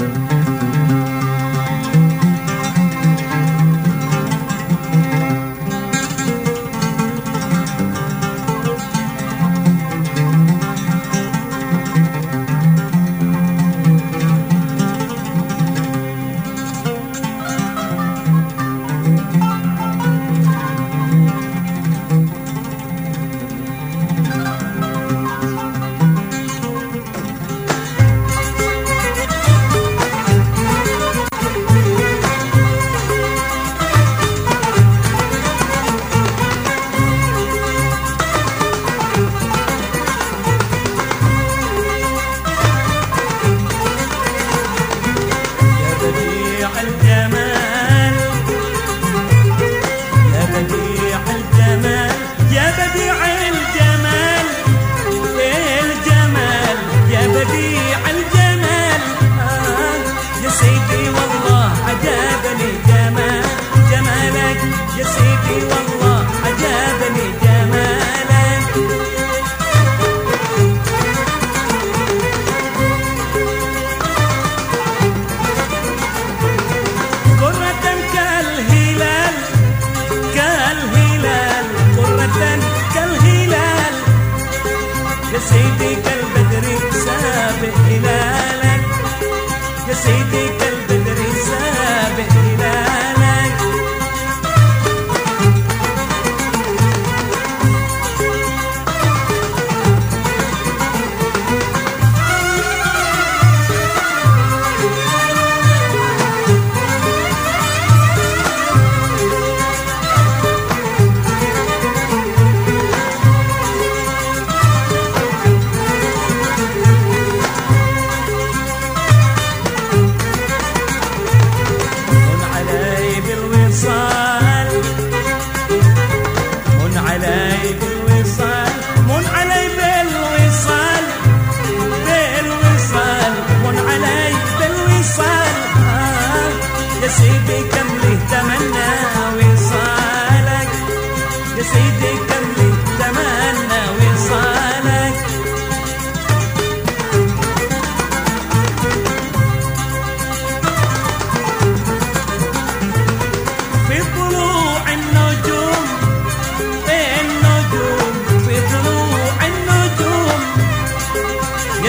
Música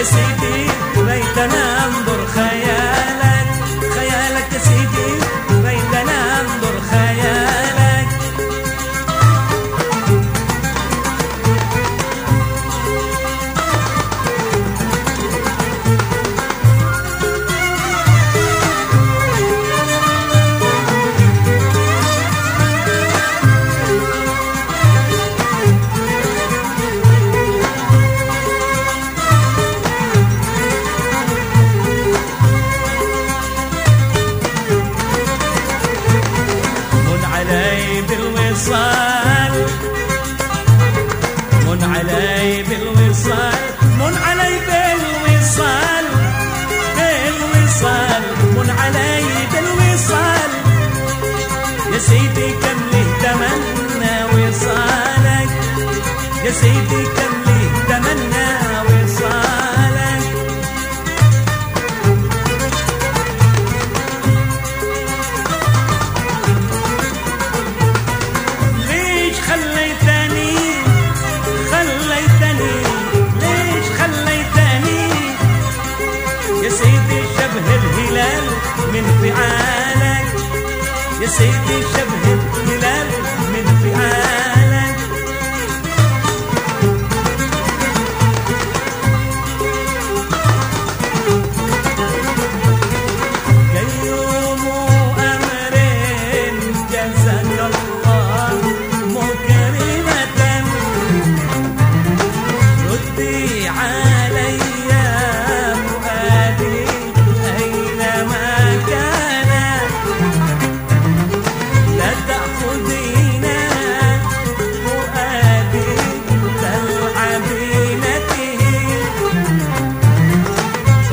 aceitei سيدي كم له تمنى وصالك. يا سيدي كم ये से शब है